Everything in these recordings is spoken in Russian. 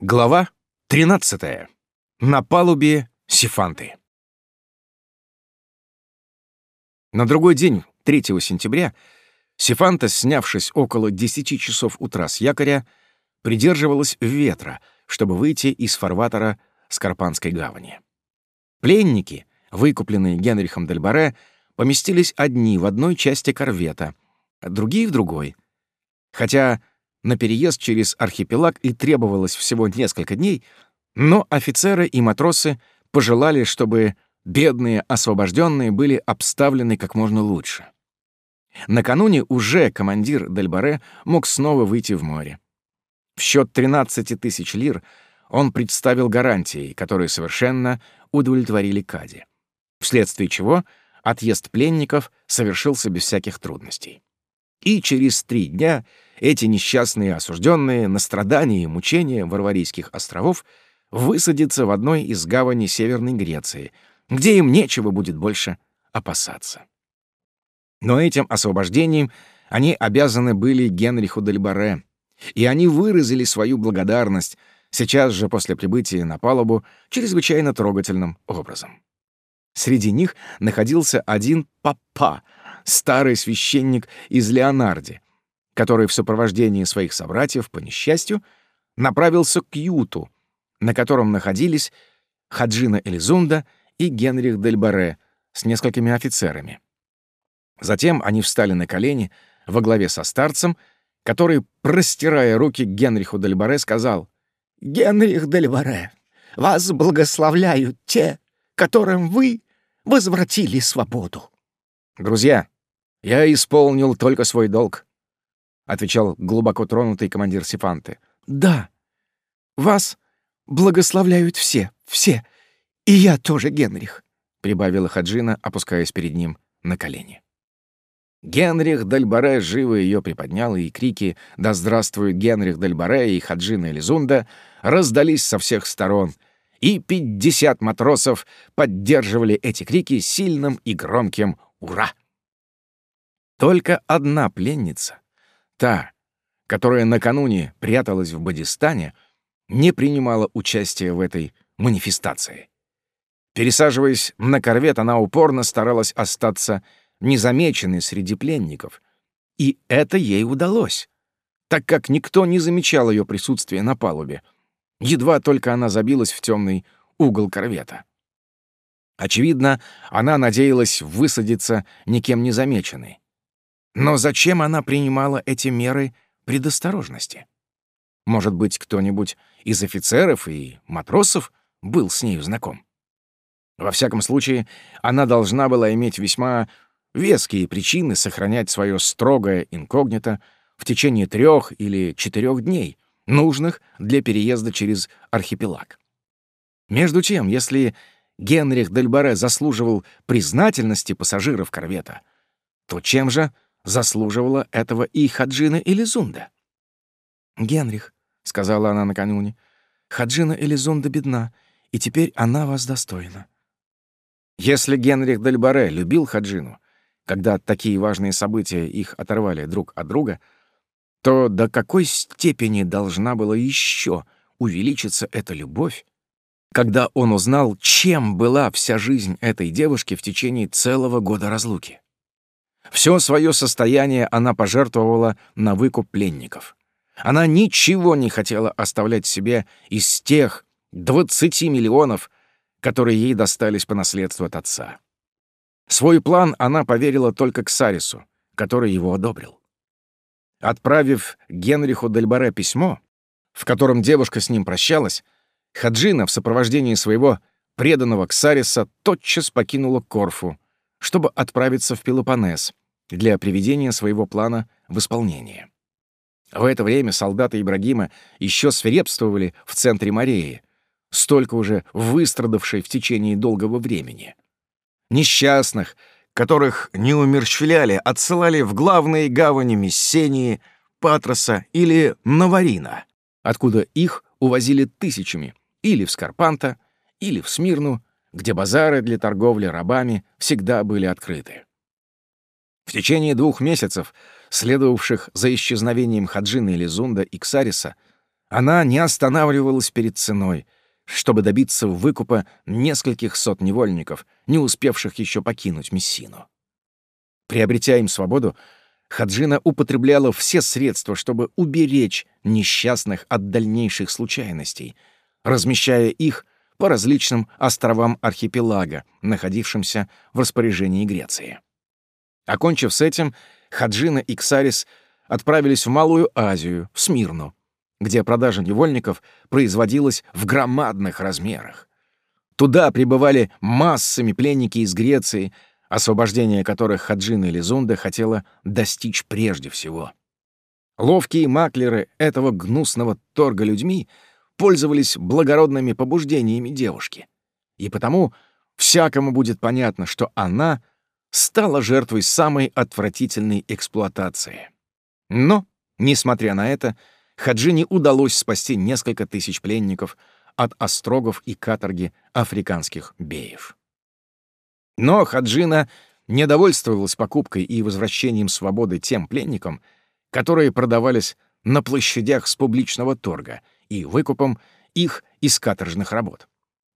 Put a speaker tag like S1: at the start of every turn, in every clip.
S1: Глава 13. На палубе Сифанты. На другой день, 3 сентября, Сифанта, снявшись около 10 часов утра с якоря, придерживалась ветра, чтобы выйти из фарватера Скорпанской гавани. Пленники, выкупленные Генрихом Дельбаре, поместились одни в одной части корвета, другие — в другой. Хотя на переезд через архипелаг и требовалось всего несколько дней, но офицеры и матросы пожелали, чтобы бедные освобожденные были обставлены как можно лучше. Накануне уже командир Дельбаре мог снова выйти в море. В счет 13 тысяч лир он представил гарантии, которые совершенно удовлетворили Кади, вследствие чего отъезд пленников совершился без всяких трудностей. И через три дня эти несчастные осужденные на страдания и мучения Варварийских островов высадятся в одной из гаваней Северной Греции, где им нечего будет больше опасаться. Но этим освобождением они обязаны были Генриху Дельбаре, и они выразили свою благодарность сейчас же после прибытия на палубу чрезвычайно трогательным образом. Среди них находился один папа, старый священник из Леонарди, который в сопровождении своих собратьев, по несчастью, направился к Юту, на котором находились Хаджина Элизунда и Генрих Дельбаре с несколькими офицерами. Затем они встали на колени во главе со старцем, который, простирая руки Генриху Дельбаре, сказал «Генрих Дельбаре, вас благословляют те, которым вы возвратили свободу». «Друзья, я исполнил только свой долг отвечал глубоко тронутый командир Сифанты. Да, вас благословляют все, все, и я тоже, Генрих, прибавила Хаджина, опускаясь перед ним на колени. Генрих Дальбаре живо ее приподнял, и крики «Да здравствует Генрих Дальбаре» и Хаджина Элизунда раздались со всех сторон, и пятьдесят матросов поддерживали эти крики сильным и громким «Ура!». Только одна пленница, Та, которая накануне пряталась в Бадистане, не принимала участия в этой манифестации. Пересаживаясь на корвет, она упорно старалась остаться незамеченной среди пленников. И это ей удалось, так как никто не замечал ее присутствия на палубе. Едва только она забилась в темный угол корвета. Очевидно, она надеялась высадиться никем не замеченной. Но зачем она принимала эти меры предосторожности? Может быть, кто-нибудь из офицеров и матросов был с нею знаком? Во всяком случае, она должна была иметь весьма веские причины сохранять свое строгое инкогнито в течение трех или четырех дней, нужных для переезда через архипелаг. Между тем, если Генрих Дельбаре заслуживал признательности пассажиров корвета, то чем же заслуживала этого и Хаджина Элизунда. «Генрих», — сказала она накануне, — «Хаджина Элизунда бедна, и теперь она вас достойна». Если Генрих Дельбаре любил Хаджину, когда такие важные события их оторвали друг от друга, то до какой степени должна была еще увеличиться эта любовь, когда он узнал, чем была вся жизнь этой девушки в течение целого года разлуки? Все свое состояние она пожертвовала на выкуп пленников. Она ничего не хотела оставлять себе из тех 20 миллионов, которые ей достались по наследству от отца. Свой план она поверила только к Сарису, который его одобрил. Отправив Генриху Дельбаре письмо, в котором девушка с ним прощалась, Хаджина в сопровождении своего преданного Ксариса тотчас покинула Корфу, чтобы отправиться в Пелопоннес для приведения своего плана в исполнение. В это время солдаты Ибрагима еще свирепствовали в центре Мореи, столько уже выстрадавшей в течение долгого времени. Несчастных, которых не умерщвляли, отсылали в главные гавани Мессении, Патроса или Наварина, откуда их увозили тысячами или в Скарпанта, или в Смирну, где базары для торговли рабами всегда были открыты. В течение двух месяцев, следовавших за исчезновением Хаджина Элизунда и Ксариса, Она не останавливалась перед ценой, чтобы добиться выкупа нескольких сот невольников, не успевших еще покинуть Мессину. Приобретя им свободу, Хаджина употребляла все средства, чтобы уберечь несчастных от дальнейших случайностей, размещая их по различным островам архипелага, находившимся в распоряжении Греции. Окончив с этим, Хаджина и Ксарис отправились в Малую Азию, в Смирну, где продажа невольников производилась в громадных размерах. Туда прибывали массами пленники из Греции, освобождение которых Хаджина или Зунда хотела достичь прежде всего. Ловкие маклеры этого гнусного торга людьми пользовались благородными побуждениями девушки. И потому всякому будет понятно, что она стала жертвой самой отвратительной эксплуатации. Но, несмотря на это, Хаджине удалось спасти несколько тысяч пленников от острогов и каторги африканских беев. Но Хаджина не довольствовалась покупкой и возвращением свободы тем пленникам, которые продавались на площадях с публичного торга и выкупом их из каторжных работ.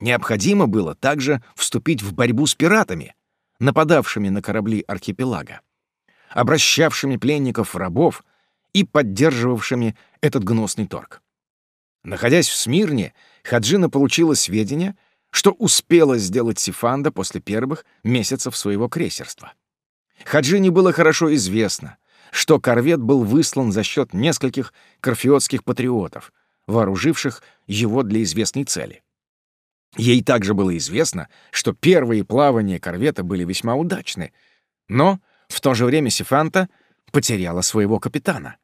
S1: Необходимо было также вступить в борьбу с пиратами, нападавшими на корабли архипелага, обращавшими пленников в рабов и поддерживавшими этот гнусный торг. Находясь в Смирне, Хаджина получила сведения — что успела сделать Сифанда после первых месяцев своего крейсерства. Хаджине было хорошо известно, что корвет был выслан за счет нескольких корфиотских патриотов, вооруживших его для известной цели. Ей также было известно, что первые плавания корвета были весьма удачны, но в то же время Сифанта потеряла своего капитана,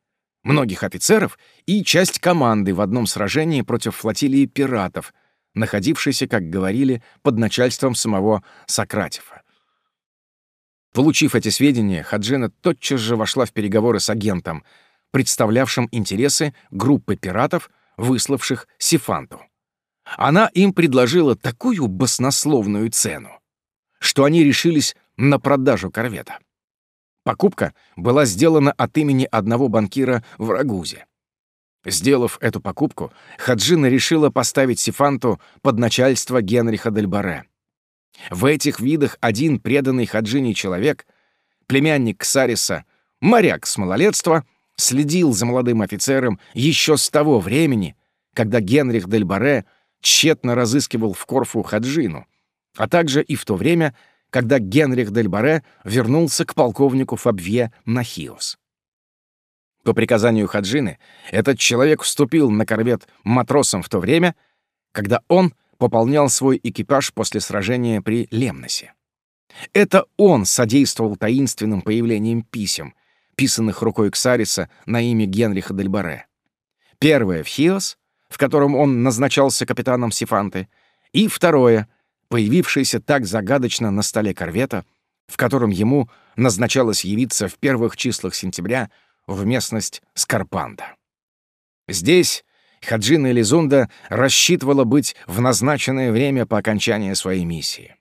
S1: многих офицеров и часть команды в одном сражении против флотилии пиратов — находившийся, как говорили, под начальством самого Сократифа. Получив эти сведения, Хаджина тотчас же вошла в переговоры с агентом, представлявшим интересы группы пиратов, выславших Сифанту. Она им предложила такую баснословную цену, что они решились на продажу корвета. Покупка была сделана от имени одного банкира в Рагузе. Сделав эту покупку, Хаджина решила поставить Сифанту под начальство Генриха Дельбаре. В этих видах один преданный Хаджине человек, племянник Ксариса, моряк с малолетства, следил за молодым офицером еще с того времени, когда Генрих Дельбаре тщетно разыскивал в Корфу Хаджину, а также и в то время, когда Генрих Дельбаре вернулся к полковнику Фабвье на Хиос. По приказанию Хаджины этот человек вступил на корвет матросом в то время, когда он пополнял свой экипаж после сражения при Лемносе. Это он содействовал таинственным появлением писем, писанных рукой Ксариса на имя Генриха Дельбаре. Первое — в Хиос, в котором он назначался капитаном Сифанты, и второе, появившееся так загадочно на столе корвета, в котором ему назначалось явиться в первых числах сентября в местность Скарпанда. Здесь Хаджина Элизунда рассчитывала быть в назначенное время по окончании своей миссии.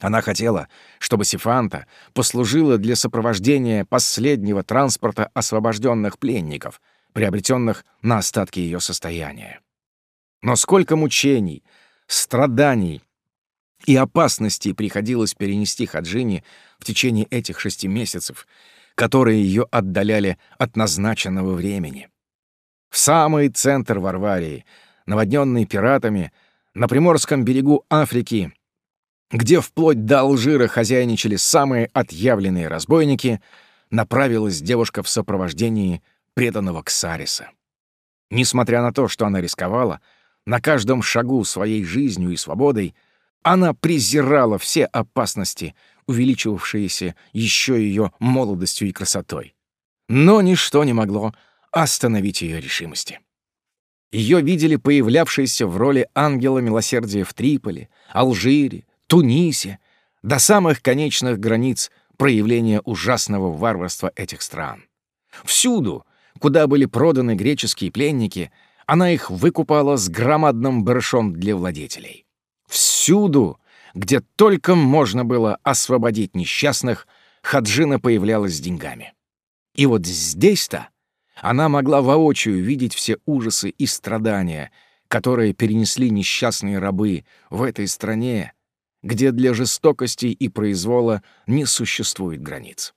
S1: Она хотела, чтобы Сифанта послужила для сопровождения последнего транспорта освобожденных пленников, приобретенных на остатки ее состояния. Но сколько мучений, страданий и опасностей приходилось перенести Хаджине в течение этих шести месяцев, которые ее отдаляли от назначенного времени. В самый центр Варварии, наводненный пиратами, на приморском берегу Африки, где вплоть до Алжира хозяйничали самые отъявленные разбойники, направилась девушка в сопровождении преданного Ксариса. Несмотря на то, что она рисковала, на каждом шагу своей жизнью и свободой, она презирала все опасности, увеличивавшиеся еще ее молодостью и красотой. Но ничто не могло остановить ее решимости. Ее видели появлявшиеся в роли ангела милосердия в Триполи, Алжире, Тунисе, до самых конечных границ проявления ужасного варварства этих стран. Всюду, куда были проданы греческие пленники, она их выкупала с громадным барышом для владетелей. Всюду, где только можно было освободить несчастных, Хаджина появлялась с деньгами. И вот здесь-то Она могла воочию видеть все ужасы и страдания, которые перенесли несчастные рабы в этой стране, где для жестокости и произвола не существует границ.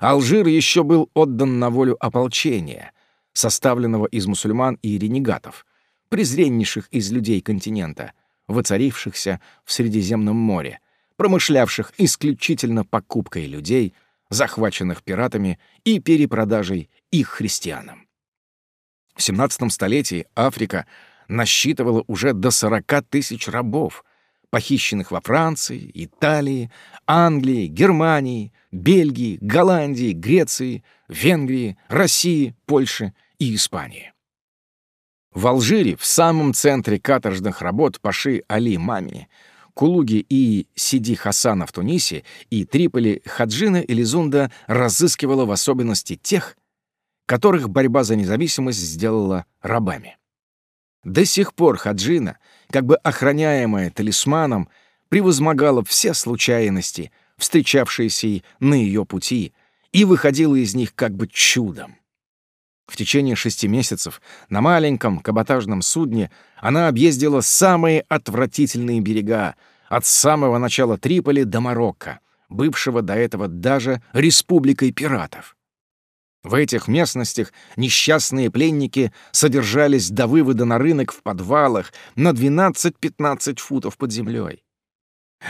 S1: Алжир еще был отдан на волю ополчения, составленного из мусульман и ренегатов, презреннейших из людей континента, воцарившихся в Средиземном море, промышлявших исключительно покупкой людей, захваченных пиратами и перепродажей их христианам. В 17 столетии Африка насчитывала уже до 40 тысяч рабов, похищенных во Франции, Италии, Англии, Германии, Бельгии, Голландии, Греции, Венгрии, России, Польше и Испании. В Алжире, в самом центре каторжных работ Паши Али Мами, Кулуги и Сиди Хасана в Тунисе и Триполи Хаджина Элизунда разыскивала в особенности тех, которых борьба за независимость сделала рабами. До сих пор Хаджина, как бы охраняемая талисманом, превозмогала все случайности, встречавшиеся ей на ее пути, и выходила из них как бы чудом. В течение шести месяцев на маленьком каботажном судне она объездила самые отвратительные берега, от самого начала Триполи до Марокко, бывшего до этого даже республикой пиратов. В этих местностях несчастные пленники содержались до вывода на рынок в подвалах на 12-15 футов под землей.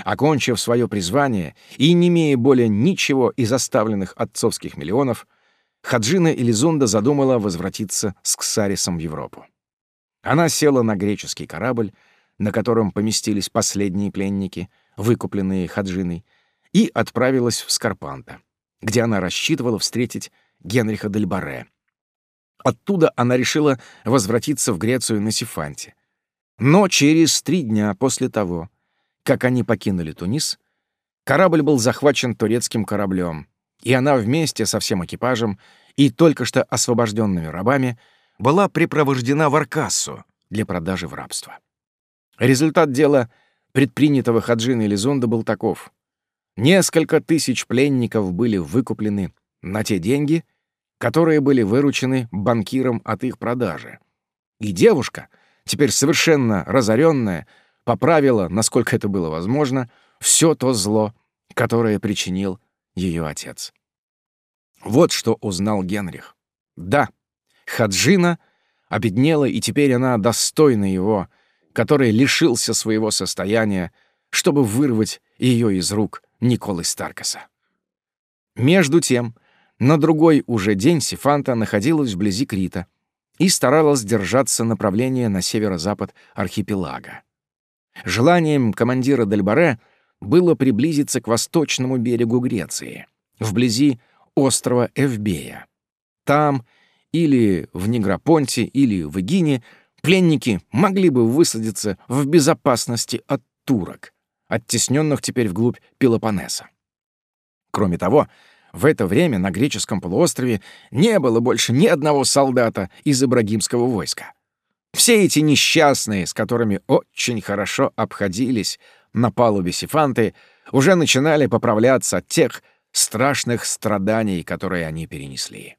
S1: Окончив свое призвание и не имея более ничего из оставленных отцовских миллионов, Хаджина Элизунда задумала возвратиться с Ксарисом в Европу. Она села на греческий корабль, на котором поместились последние пленники, выкупленные Хаджиной, и отправилась в Скарпанта, где она рассчитывала встретить Генриха Дель Барре. Оттуда она решила возвратиться в Грецию на Сифанте. Но через три дня после того, как они покинули Тунис, корабль был захвачен турецким кораблем, и она вместе со всем экипажем и только что освобожденными рабами была припровождена в Аркассу для продажи в рабство. Результат дела предпринятого Хаджина Элизонда был таков. Несколько тысяч пленников были выкуплены на те деньги, которые были выручены банкиром от их продажи. И девушка, теперь совершенно разоренная, поправила, насколько это было возможно, все то зло, которое причинил ее отец. Вот что узнал Генрих. Да, Хаджина обеднела, и теперь она достойна его, который лишился своего состояния, чтобы вырвать ее из рук Николы Старкаса. Между тем, на другой уже день Сифанта находилась вблизи Крита и старалась держаться направления на северо-запад архипелага. Желанием командира Дельбаре было приблизиться к восточному берегу Греции, вблизи острова Эвбея. Там, или в Негропонте, или в Эгине, пленники могли бы высадиться в безопасности от турок, оттесненных теперь вглубь Пелопоннеса. Кроме того, в это время на греческом полуострове не было больше ни одного солдата из ибрагимского войска. Все эти несчастные, с которыми очень хорошо обходились на палубе Сифанты, уже начинали поправляться от тех страшных страданий, которые они перенесли.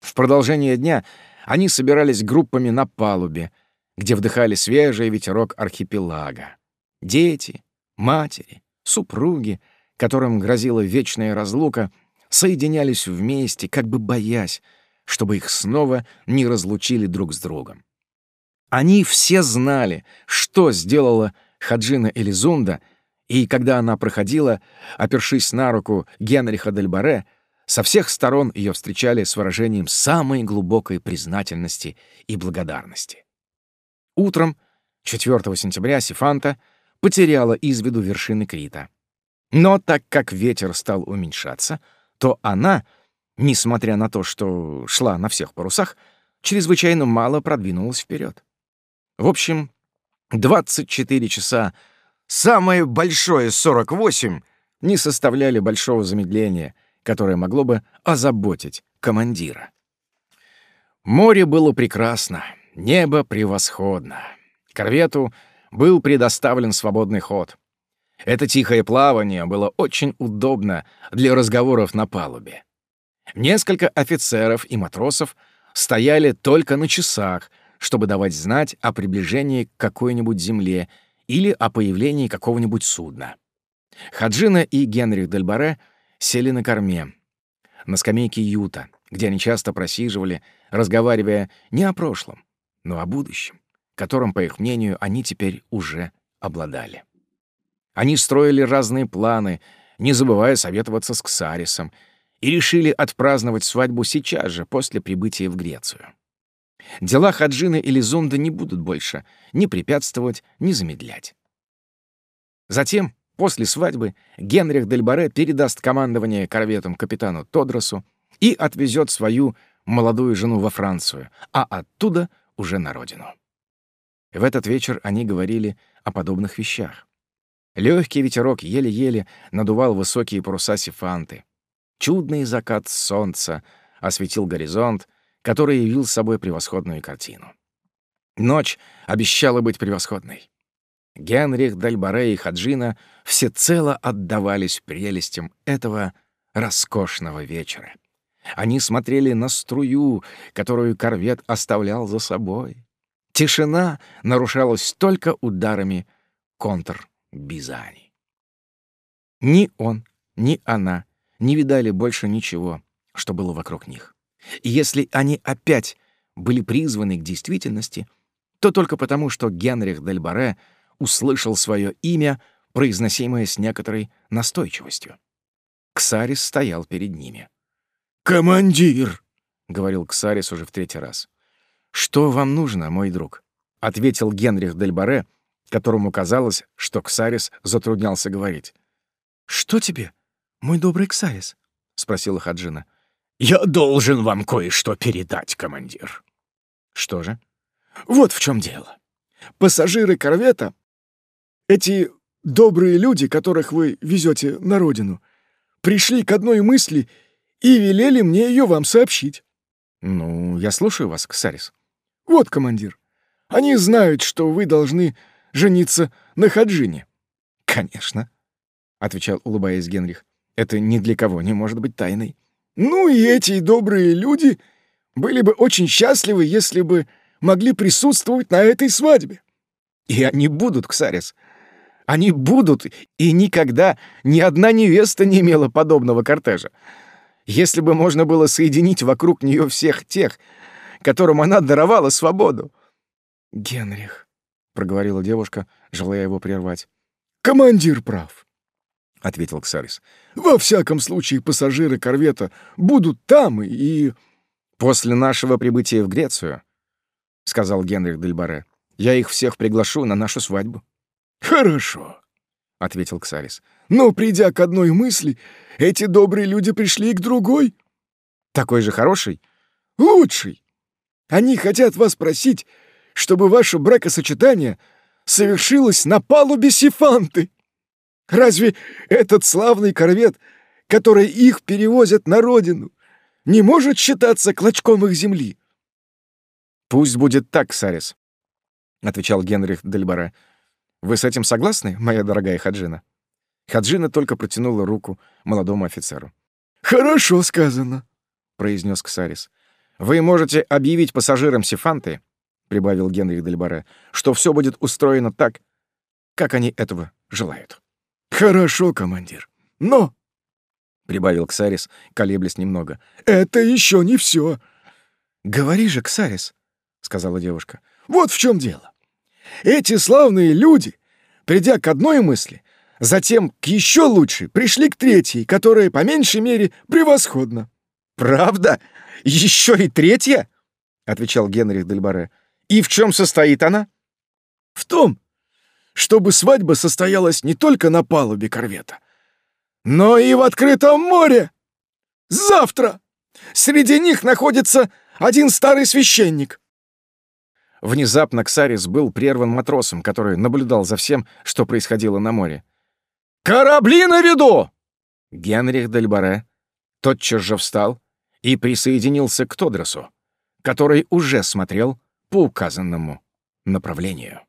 S1: В продолжение дня они собирались группами на палубе, где вдыхали свежий ветерок архипелага. Дети, матери, супруги, которым грозила вечная разлука, соединялись вместе, как бы боясь, чтобы их снова не разлучили друг с другом. Они все знали, что сделала Хаджина Элизунда — и когда она проходила, опершись на руку Генриха Дельбаре, со всех сторон ее встречали с выражением самой глубокой признательности и благодарности. Утром 4 сентября Сифанта потеряла из виду вершины Крита. Но так как ветер стал уменьшаться, то она, несмотря на то, что шла на всех парусах, чрезвычайно мало продвинулась вперед. В общем, 24 часа Самое большое 48 не составляли большого замедления, которое могло бы озаботить командира. Море было прекрасно, небо превосходно. Корвету был предоставлен свободный ход. Это тихое плавание было очень удобно для разговоров на палубе. Несколько офицеров и матросов стояли только на часах, чтобы давать знать о приближении к какой-нибудь земле или о появлении какого-нибудь судна. Хаджина и Генрих Дельбаре сели на корме, на скамейке юта, где они часто просиживали, разговаривая не о прошлом, но о будущем, которым, по их мнению, они теперь уже обладали. Они строили разные планы, не забывая советоваться с Ксарисом, и решили отпраздновать свадьбу сейчас же, после прибытия в Грецию. Дела Хаджины или Зунда не будут больше ни препятствовать, ни замедлять. Затем, после свадьбы, Генрих Дельбаре передаст командование корветом капитану Тодросу и отвезет свою молодую жену во Францию, а оттуда уже на родину. В этот вечер они говорили о подобных вещах. Легкий ветерок еле-еле надувал высокие паруса сифанты. Чудный закат солнца осветил горизонт, который явил собой превосходную картину. Ночь обещала быть превосходной. Генрих, Дальбаре и Хаджина всецело отдавались прелестям этого роскошного вечера. Они смотрели на струю, которую корвет оставлял за собой. Тишина нарушалась только ударами контр-бизани. Ни он, ни она не видали больше ничего, что было вокруг них. И если они опять были призваны к действительности, то только потому, что Генрих Дельбаре услышал свое имя, произносимое с некоторой настойчивостью. Ксарис стоял перед ними. «Командир!» — говорил Ксарис уже в третий раз. «Что вам нужно, мой друг?» — ответил Генрих Дельбаре, которому казалось, что Ксарис затруднялся говорить. «Что тебе, мой добрый Ксарис?» — спросила Хаджина. «Я должен вам кое-что передать, командир». «Что же?» «Вот в чем дело. Пассажиры корвета, эти добрые люди, которых вы везете на родину, пришли к одной мысли и велели мне ее вам сообщить». «Ну, я слушаю вас, Ксарис». «Вот, командир, они знают, что вы должны жениться на Хаджине». «Конечно», — отвечал, улыбаясь Генрих. «Это ни для кого не может быть тайной». Ну и эти добрые люди были бы очень счастливы, если бы могли присутствовать на этой свадьбе. И они будут, Ксарис. Они будут, и никогда ни одна невеста не имела подобного кортежа. Если бы можно было соединить вокруг нее всех тех, которым она даровала свободу. «Генрих», — проговорила девушка, желая его прервать. «Командир прав. — ответил Ксарис. «Во всяком случае, пассажиры корвета будут там и...» «После нашего прибытия в Грецию», — сказал Генрих Дельбаре, — «я их всех приглашу на нашу свадьбу». «Хорошо», — ответил Ксарис. «Но, придя к одной мысли, эти добрые люди пришли к другой». «Такой же хороший?» «Лучший. Они хотят вас просить, чтобы ваше бракосочетание совершилось на палубе Сифанты». Разве этот славный корвет, который их перевозят на родину, не может считаться клочком их земли? «Пусть будет так, Сарис», — отвечал Генрих Дельбара. «Вы с этим согласны, моя дорогая Хаджина?» Хаджина только протянула руку молодому офицеру. «Хорошо сказано», — произнес Ксарис. «Вы можете объявить пассажирам Сифанты», — прибавил Генрих Дельбаре, «что все будет устроено так, как они этого желают». «Хорошо, командир. Но...» — прибавил Ксарис, колеблясь немного. «Это еще не все. «Говори же, Ксарис», — сказала девушка. «Вот в чем дело. Эти славные люди, придя к одной мысли, затем к еще лучшей, пришли к третьей, которая, по меньшей мере, превосходна». «Правда? Еще и третья?» — отвечал Генрих Дельбаре. «И в чем состоит она?» «В том, чтобы свадьба состоялась не только на палубе корвета, но и в открытом море. Завтра! Среди них находится один старый священник. Внезапно Ксарис был прерван матросом, который наблюдал за всем, что происходило на море. «Корабли на виду!» Генрих Дельбаре тотчас же встал и присоединился к Тодросу, который уже смотрел по указанному направлению.